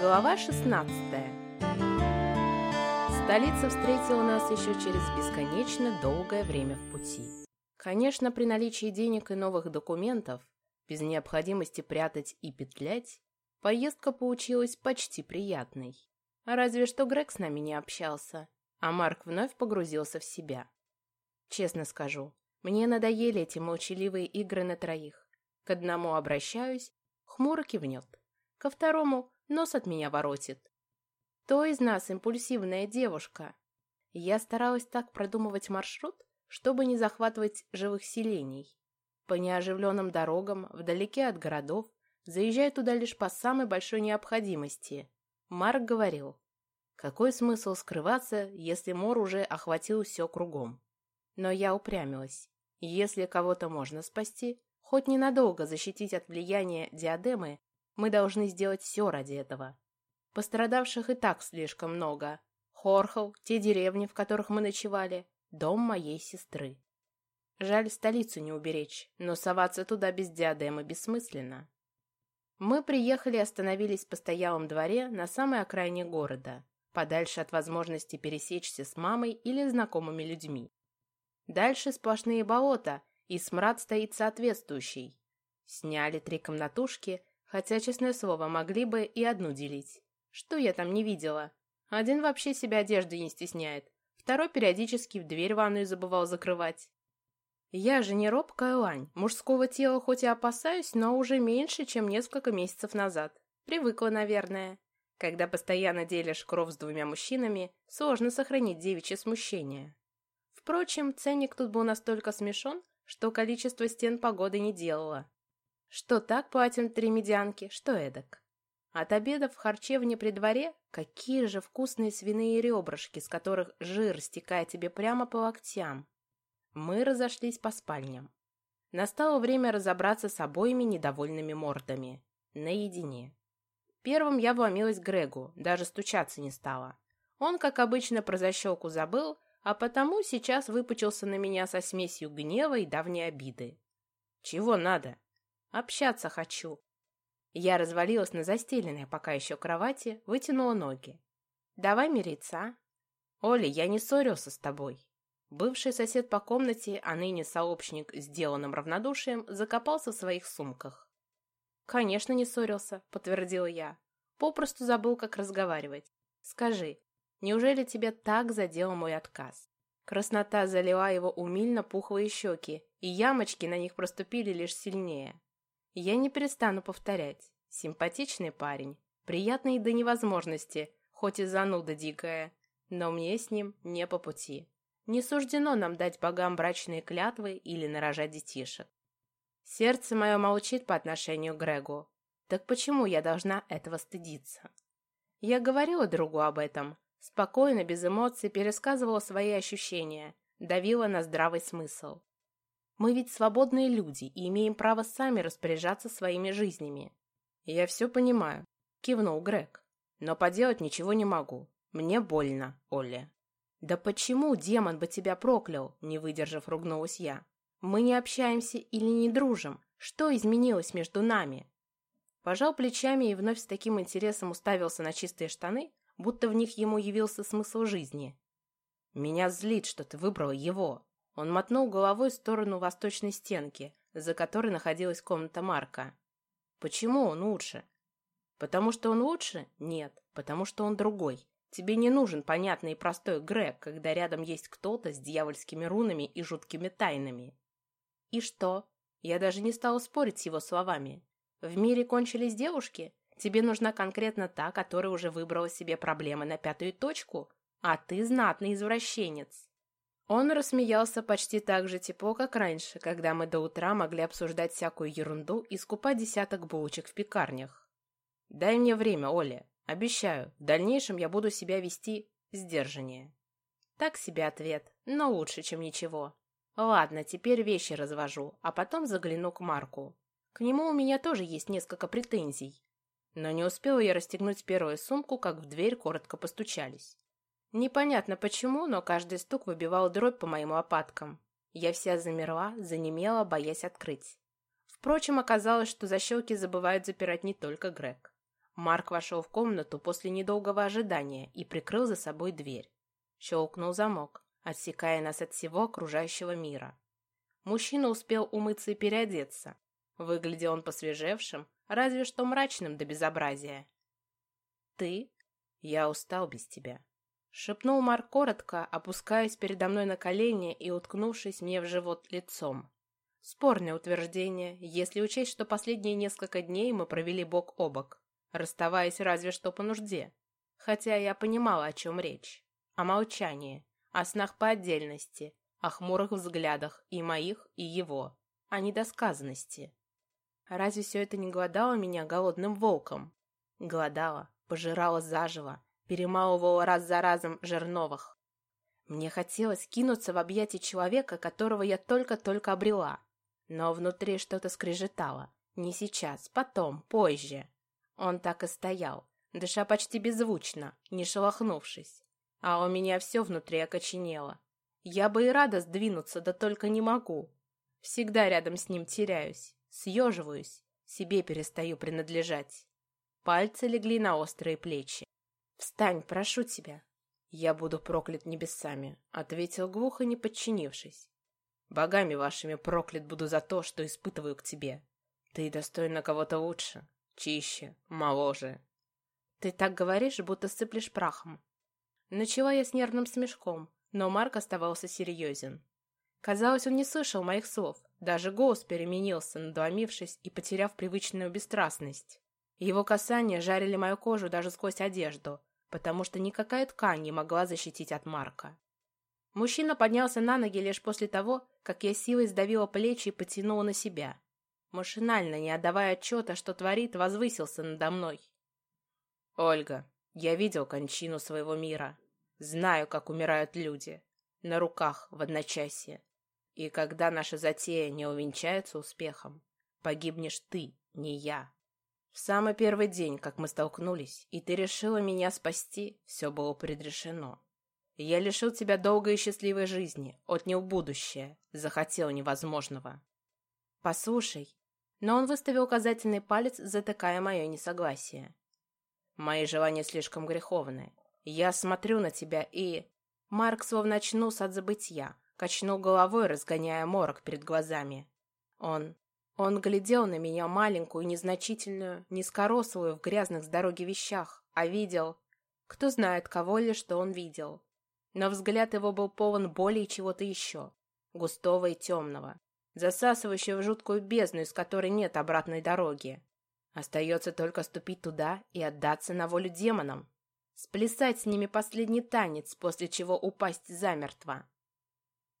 Глава 16 Столица встретила нас еще через бесконечно долгое время в пути. Конечно, при наличии денег и новых документов, без необходимости прятать и петлять, поездка получилась почти приятной. Разве что Грег с нами не общался, а Марк вновь погрузился в себя. Честно скажу, мне надоели эти молчаливые игры на троих. К одному обращаюсь, хмуро кивнет. Ко второму нос от меня воротит. Кто из нас импульсивная девушка? Я старалась так продумывать маршрут, чтобы не захватывать живых селений. По неоживленным дорогам, вдалеке от городов, заезжаю туда лишь по самой большой необходимости. Марк говорил, какой смысл скрываться, если мор уже охватил все кругом? Но я упрямилась. Если кого-то можно спасти, хоть ненадолго защитить от влияния диадемы, мы должны сделать все ради этого. Пострадавших и так слишком много. Хорхол, те деревни, в которых мы ночевали, дом моей сестры. Жаль столицу не уберечь, но соваться туда без диадемы бессмысленно. Мы приехали и остановились в постоялом дворе на самой окраине города, подальше от возможности пересечься с мамой или знакомыми людьми. Дальше сплошные болота, и смрад стоит соответствующий. Сняли три комнатушки, Хотя, честное слово, могли бы и одну делить. Что я там не видела? Один вообще себя одежды не стесняет. Второй периодически в дверь ванную забывал закрывать. Я же не робкая лань. Мужского тела хоть и опасаюсь, но уже меньше, чем несколько месяцев назад. Привыкла, наверное. Когда постоянно делишь кров с двумя мужчинами, сложно сохранить девичье смущение. Впрочем, ценник тут был настолько смешон, что количество стен погоды не делало. Что так платим три медянки, что эдак. От обеда в харчевне при дворе какие же вкусные свиные ребрышки, с которых жир стекает тебе прямо по локтям. Мы разошлись по спальням. Настало время разобраться с обоими недовольными мордами. Наедине. Первым я вломилась к Грегу, даже стучаться не стала. Он, как обычно, про защелку забыл, а потому сейчас выпучился на меня со смесью гнева и давней обиды. «Чего надо?» Общаться хочу. Я развалилась на застеленной пока еще кровати, вытянула ноги. Давай мириться, а? Оля, я не ссорился с тобой. Бывший сосед по комнате, а ныне сообщник с деланным равнодушием, закопался в своих сумках. «Конечно, не ссорился», — подтвердила я. «Попросту забыл, как разговаривать. Скажи, неужели тебя так задел мой отказ?» Краснота залила его умильно пухлые щеки, и ямочки на них проступили лишь сильнее. Я не перестану повторять. Симпатичный парень, приятный до невозможности, хоть и зануда дикая, но мне с ним не по пути. Не суждено нам дать богам брачные клятвы или нарожать детишек. Сердце мое молчит по отношению к Грегу. Так почему я должна этого стыдиться? Я говорила другу об этом, спокойно, без эмоций пересказывала свои ощущения, давила на здравый смысл. Мы ведь свободные люди и имеем право сами распоряжаться своими жизнями. Я все понимаю, кивнул Грег. Но поделать ничего не могу. Мне больно, Оля. Да почему демон бы тебя проклял, не выдержав, ругнулась я. Мы не общаемся или не дружим. Что изменилось между нами? Пожал плечами и вновь с таким интересом уставился на чистые штаны, будто в них ему явился смысл жизни. Меня злит, что ты выбрал его. Он мотнул головой в сторону восточной стенки, за которой находилась комната Марка. «Почему он лучше?» «Потому что он лучше? Нет, потому что он другой. Тебе не нужен понятный и простой Грег, когда рядом есть кто-то с дьявольскими рунами и жуткими тайнами». «И что?» Я даже не стала спорить с его словами. «В мире кончились девушки? Тебе нужна конкретно та, которая уже выбрала себе проблемы на пятую точку? А ты знатный извращенец». Он рассмеялся почти так же тепло, как раньше, когда мы до утра могли обсуждать всякую ерунду и скупать десяток булочек в пекарнях. «Дай мне время, Оля. Обещаю, в дальнейшем я буду себя вести сдержаннее». Так себе ответ, но лучше, чем ничего. Ладно, теперь вещи развожу, а потом загляну к Марку. К нему у меня тоже есть несколько претензий. Но не успела я расстегнуть первую сумку, как в дверь коротко постучались. Непонятно почему, но каждый стук выбивал дробь по моим лопаткам. Я вся замерла, занемела, боясь открыть. Впрочем, оказалось, что защелки забывают запирать не только Грег. Марк вошел в комнату после недолгого ожидания и прикрыл за собой дверь. Щелкнул замок, отсекая нас от всего окружающего мира. Мужчина успел умыться и переодеться. Выглядел он посвежевшим, разве что мрачным до безобразия. «Ты? Я устал без тебя», — шепнул Марк коротко, опускаясь передо мной на колени и уткнувшись мне в живот лицом. Спорное утверждение, если учесть, что последние несколько дней мы провели бок о бок, расставаясь разве что по нужде. Хотя я понимала, о чем речь. О молчании, о снах по отдельности, о хмурых взглядах и моих, и его, о недосказанности. Разве все это не голодало меня голодным волком? Голодало, пожирало заживо, перемалывало раз за разом жерновых. Мне хотелось кинуться в объятия человека, которого я только-только обрела. Но внутри что-то скрежетало. Не сейчас, потом, позже. Он так и стоял, дыша почти беззвучно, не шелохнувшись. А у меня все внутри окоченело. Я бы и рада сдвинуться, да только не могу. Всегда рядом с ним теряюсь. Съеживаюсь, себе перестаю принадлежать. Пальцы легли на острые плечи. «Встань, прошу тебя!» «Я буду проклят небесами», — ответил глухо, не подчинившись. «Богами вашими проклят буду за то, что испытываю к тебе. Ты достойна кого-то лучше, чище, моложе». «Ты так говоришь, будто сыплешь прахом». Начала я с нервным смешком, но Марк оставался серьезен. Казалось, он не слышал моих слов, даже голос переменился, надломившись и потеряв привычную бесстрастность. Его касания жарили мою кожу даже сквозь одежду, потому что никакая ткань не могла защитить от Марка. Мужчина поднялся на ноги лишь после того, как я силой сдавила плечи и потянула на себя. Машинально, не отдавая отчета, что творит, возвысился надо мной. «Ольга, я видел кончину своего мира. Знаю, как умирают люди. На руках, в одночасье. И когда наша затея не увенчается успехом, погибнешь ты, не я. В самый первый день, как мы столкнулись, и ты решила меня спасти, все было предрешено. Я лишил тебя долгой и счастливой жизни, отнял будущее, захотел невозможного. Послушай, но он выставил указательный палец, затыкая мое несогласие. Мои желания слишком греховны. Я смотрю на тебя и... Марк словно очнулся от забытья, Качнул головой, разгоняя морок перед глазами. Он... Он глядел на меня маленькую, незначительную, низкорослую в грязных с дороги вещах, а видел... Кто знает, кого ли что он видел. Но взгляд его был полон боли и чего-то еще. Густого и темного. Засасывающего в жуткую бездну, из которой нет обратной дороги. Остается только ступить туда и отдаться на волю демонам. Сплясать с ними последний танец, после чего упасть замертво.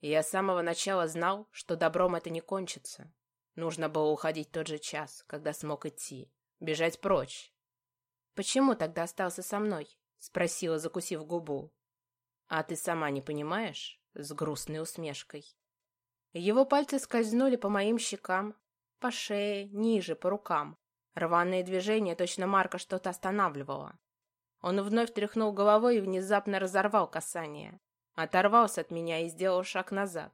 Я с самого начала знал, что добром это не кончится. Нужно было уходить тот же час, когда смог идти. Бежать прочь. «Почему тогда остался со мной?» — спросила, закусив губу. «А ты сама не понимаешь?» — с грустной усмешкой. Его пальцы скользнули по моим щекам, по шее, ниже, по рукам. Рваные движения, точно Марка что-то останавливало. Он вновь тряхнул головой и внезапно разорвал касание. Оторвался от меня и сделал шаг назад.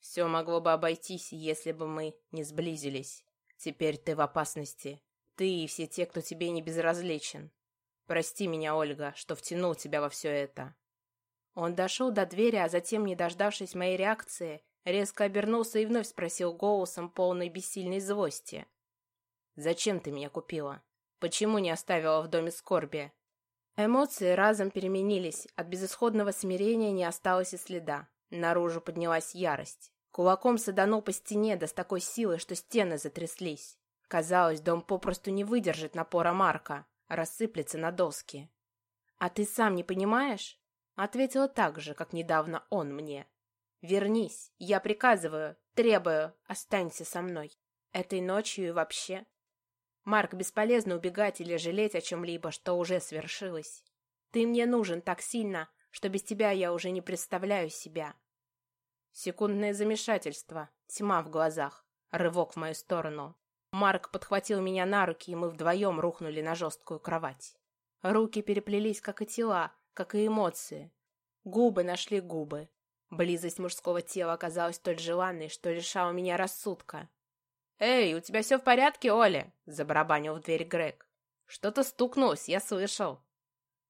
Все могло бы обойтись, если бы мы не сблизились. Теперь ты в опасности. Ты и все те, кто тебе не безразличен. Прости меня, Ольга, что втянул тебя во все это. Он дошел до двери, а затем, не дождавшись моей реакции, резко обернулся и вновь спросил голосом, полной бессильной злости. «Зачем ты меня купила? Почему не оставила в доме скорби? Эмоции разом переменились, от безысходного смирения не осталось и следа. Наружу поднялась ярость. Кулаком саданул по стене, да с такой силой, что стены затряслись. Казалось, дом попросту не выдержит напора Марка, рассыплется на доски. «А ты сам не понимаешь?» Ответила так же, как недавно он мне. «Вернись, я приказываю, требую, останься со мной. Этой ночью и вообще. Марк, бесполезно убегать или жалеть о чем-либо, что уже свершилось. Ты мне нужен так сильно, что без тебя я уже не представляю себя. Секундное замешательство, тьма в глазах, рывок в мою сторону. Марк подхватил меня на руки, и мы вдвоем рухнули на жесткую кровать. Руки переплелись, как и тела, как и эмоции. Губы нашли губы. Близость мужского тела оказалась столь желанной, что лишала меня рассудка. «Эй, у тебя все в порядке, Оля?» — забарабанил в дверь Грег. Что-то стукнулось, я слышал.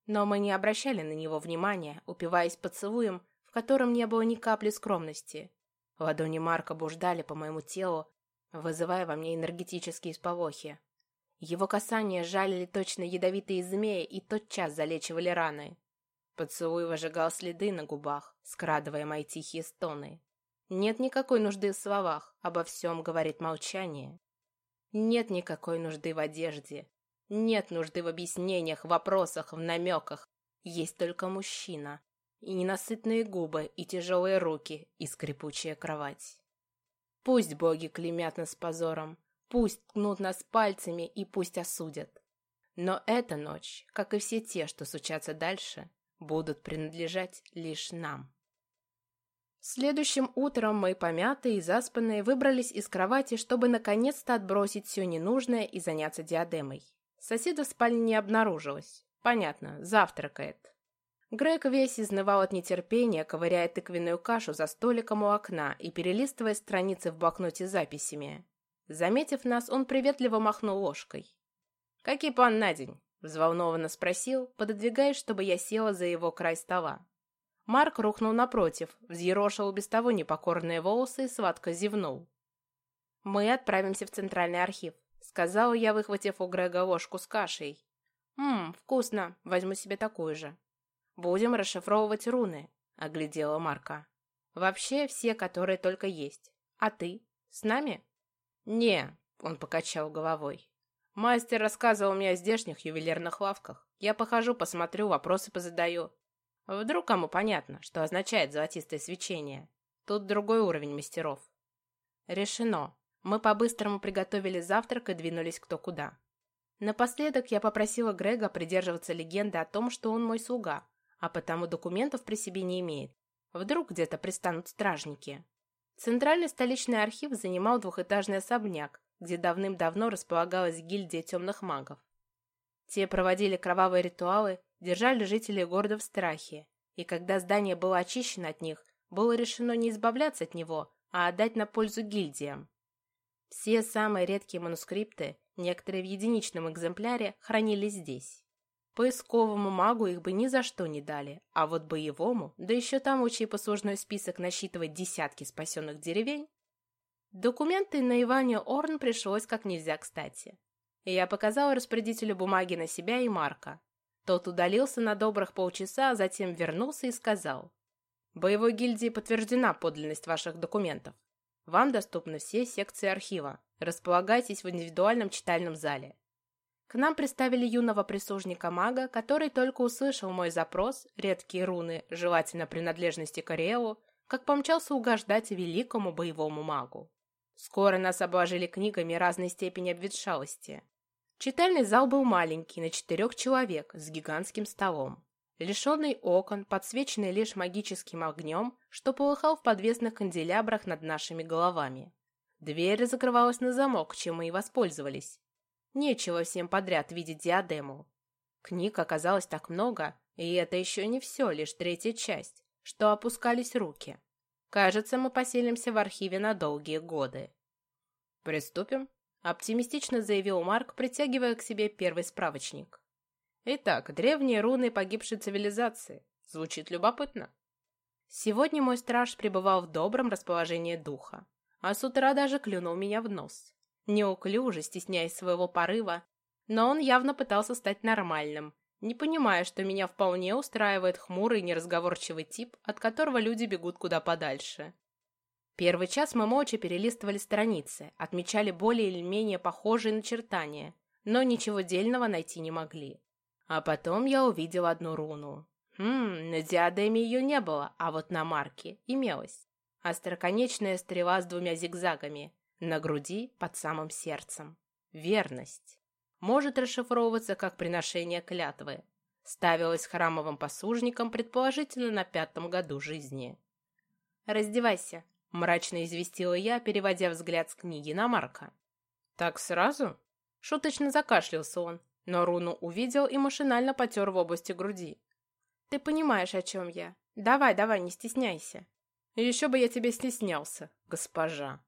Но мы не обращали на него внимания, упиваясь поцелуем, в котором не было ни капли скромности. Ладони Марка буждали по моему телу, вызывая во мне энергетические сполохи. Его касания жалили точно ядовитые змеи и тотчас залечивали раны. Поцелуй выжигал следы на губах, скрадывая мои тихие стоны. Нет никакой нужды в словах, обо всем говорит молчание. Нет никакой нужды в одежде. Нет нужды в объяснениях, вопросах, в намеках. Есть только мужчина. И ненасытные губы, и тяжелые руки, и скрипучая кровать. Пусть боги клеймят нас позором, пусть ткнут нас пальцами и пусть осудят. Но эта ночь, как и все те, что случатся дальше, будут принадлежать лишь нам. Следующим утром мы, помятые и заспанные, выбрались из кровати, чтобы наконец-то отбросить все ненужное и заняться диадемой. Соседа в спальне не обнаружилось. Понятно, завтракает. Грег весь изнывал от нетерпения, ковыряя тыквенную кашу за столиком у окна и перелистывая страницы в блокноте с записями. Заметив нас, он приветливо махнул ложкой. «Какие план на день?» — взволнованно спросил, пододвигаясь, чтобы я села за его край стола. Марк рухнул напротив, взъерошил без того непокорные волосы и сладко зевнул. «Мы отправимся в Центральный архив», — сказала я, выхватив у Грега ложку с кашей. «Ммм, вкусно, возьму себе такую же». «Будем расшифровывать руны», — оглядела Марка. «Вообще все, которые только есть. А ты? С нами?» «Не», — он покачал головой. «Мастер рассказывал мне о здешних ювелирных лавках. Я похожу, посмотрю, вопросы позадаю. Вдруг кому понятно, что означает золотистое свечение. Тут другой уровень мастеров. Решено. Мы по-быстрому приготовили завтрак и двинулись кто куда. Напоследок я попросила Грега придерживаться легенды о том, что он мой слуга, а потому документов при себе не имеет. Вдруг где-то пристанут стражники. Центральный столичный архив занимал двухэтажный особняк, где давным-давно располагалась гильдия темных магов. Те проводили кровавые ритуалы держали жителей города в страхе, и когда здание было очищено от них, было решено не избавляться от него, а отдать на пользу гильдиям. Все самые редкие манускрипты, некоторые в единичном экземпляре, хранились здесь. Поисковому магу их бы ни за что не дали, а вот боевому, да еще тому, чей послужной список насчитывает десятки спасенных деревень, документы на Иване Орн пришлось как нельзя кстати. Я показала распорядителю бумаги на себя и Марка, тот удалился на добрых полчаса, а затем вернулся и сказал. «Боевой гильдии подтверждена подлинность ваших документов. Вам доступны все секции архива. Располагайтесь в индивидуальном читальном зале». К нам представили юного прислужника-мага, который только услышал мой запрос, редкие руны, желательно принадлежности к Ариэлу, как помчался угождать великому боевому магу. Скоро нас обложили книгами разной степени обветшалости. Читальный зал был маленький, на четырех человек, с гигантским столом. Лишенный окон, подсвеченный лишь магическим огнем, что полыхал в подвесных канделябрах над нашими головами. Дверь закрывалась на замок, чем мы и воспользовались. Нечего всем подряд видеть диадему. Книг оказалось так много, и это еще не все, лишь третья часть, что опускались руки. Кажется, мы поселимся в архиве на долгие годы. «Приступим?» Оптимистично заявил Марк, притягивая к себе первый справочник. Итак, древние руны погибшей цивилизации. Звучит любопытно. Сегодня мой страж пребывал в добром расположении духа, а с утра даже клюнул меня в нос. Неуклюже, стесняясь своего порыва, но он явно пытался стать нормальным, не понимая, что меня вполне устраивает хмурый неразговорчивый тип, от которого люди бегут куда подальше. Первый час мы молча перелистывали страницы, отмечали более или менее похожие начертания, но ничего дельного найти не могли. А потом я увидел одну руну. Хм, на диадеме ее не было, а вот на марке имелась. Остроконечная стрела с двумя зигзагами, на груди под самым сердцем. Верность. Может расшифровываться как приношение клятвы. Ставилась храмовым послужником, предположительно, на пятом году жизни. «Раздевайся», — мрачно известила я, переводя взгляд с книги на Марка. «Так сразу?» Шуточно закашлялся он, но руну увидел и машинально потер в области груди. «Ты понимаешь, о чем я. Давай, давай, не стесняйся». «Еще бы я тебе стеснялся, госпожа».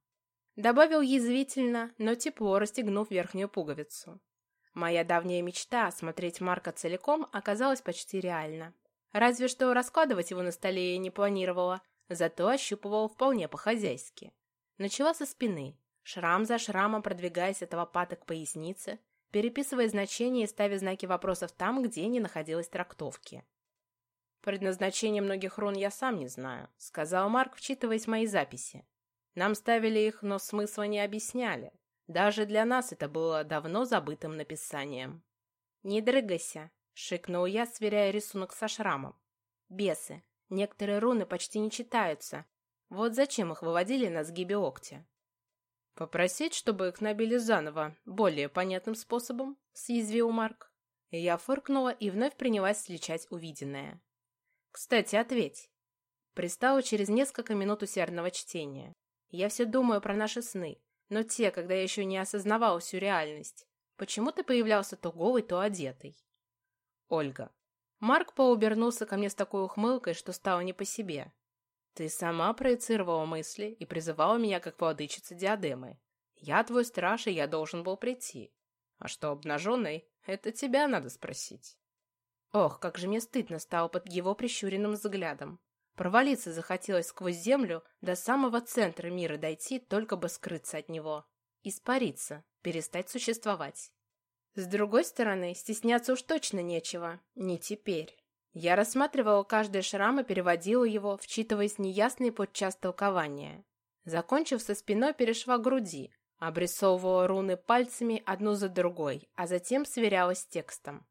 Добавил язвительно, но тепло расстегнув верхнюю пуговицу. Моя давняя мечта осмотреть Марка целиком оказалась почти реальна. Разве что раскладывать его на столе я не планировала, зато ощупывала вполне по-хозяйски. Начала со спины, шрам за шрамом продвигаясь от лопаток к пояснице, переписывая значения и ставя знаки вопросов там, где не находилось трактовки. «Предназначение многих рун я сам не знаю», — сказал Марк, вчитываясь в мои записи. «Нам ставили их, но смысла не объясняли. Даже для нас это было давно забытым написанием». «Не дрыгайся», — шикнул я, сверяя рисунок со шрамом. «Бесы. Некоторые руны почти не читаются. Вот зачем их выводили на сгибе локтя?» «Попросить, чтобы их набили заново, более понятным способом?» — съязвил Марк. Я фыркнула и вновь принялась сличать увиденное. «Кстати, ответь». Пристала через несколько минут усердного чтения. Я все думаю про наши сны, но те, когда я еще не осознавала всю реальность. Почему ты появлялся то голый, то одетый? Ольга. Марк поубернулся ко мне с такой ухмылкой, что стало не по себе. Ты сама проецировала мысли и призывала меня как владычица диадемы. Я твой страж, и я должен был прийти. А что обнаженный, это тебя надо спросить. Ох, как же мне стыдно стало под его прищуренным взглядом. Провалиться захотелось сквозь землю, до самого центра мира дойти, только бы скрыться от него. Испариться, перестать существовать. С другой стороны, стесняться уж точно нечего. Не теперь. Я рассматривала каждый шрам и переводила его, вчитываясь в неясные подчас толкования. Закончив со спиной, перешла к груди, обрисовывала руны пальцами одну за другой, а затем сверялась с текстом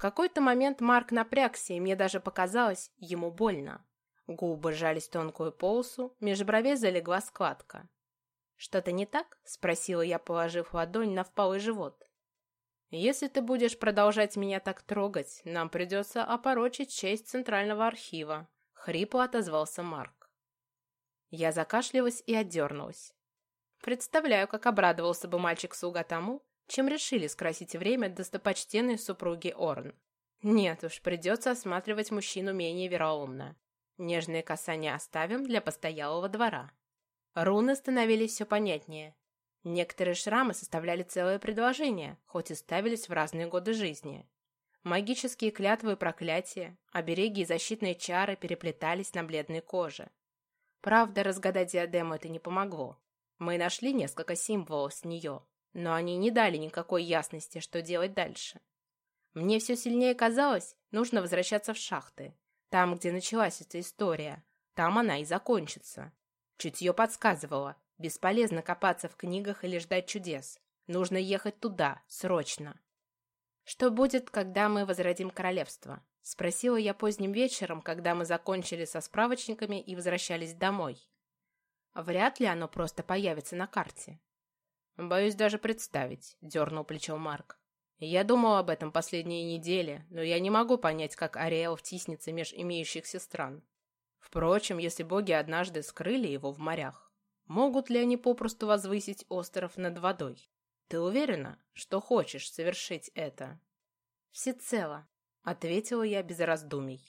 какой-то момент Марк напрягся, и мне даже показалось, ему больно. Губы сжались в тонкую полосу, меж бровей залегла складка. «Что-то не так?» — спросила я, положив ладонь на впалый живот. «Если ты будешь продолжать меня так трогать, нам придется опорочить честь Центрального архива», — хрипло отозвался Марк. Я закашлялась и отдернулась. Представляю, как обрадовался бы мальчик-слуга тому, чем решили скрасить время достопочтенной супруги Орн. Нет уж, придется осматривать мужчину менее вероумно. Нежные касания оставим для постоялого двора. Руны становились все понятнее. Некоторые шрамы составляли целое предложение, хоть и ставились в разные годы жизни. Магические клятвы и проклятия, обереги и защитные чары переплетались на бледной коже. Правда, разгадать диадему это не помогло. Мы нашли несколько символов с нее, но они не дали никакой ясности, что делать дальше. Мне все сильнее казалось, нужно возвращаться в шахты. Там, где началась эта история. Там она и закончится. Чутье подсказывало. Бесполезно копаться в книгах или ждать чудес. Нужно ехать туда, срочно. «Что будет, когда мы возродим королевство?» Спросила я поздним вечером, когда мы закончили со справочниками и возвращались домой. Вряд ли оно просто появится на карте. «Боюсь даже представить», — дернул плечом Марк. «Я думал об этом последние недели, но я не могу понять, как Ариэл втиснется меж имеющихся стран. Впрочем, если боги однажды скрыли его в морях, могут ли они попросту возвысить остров над водой? Ты уверена, что хочешь совершить это?» «Всецело», — ответила я без раздумий.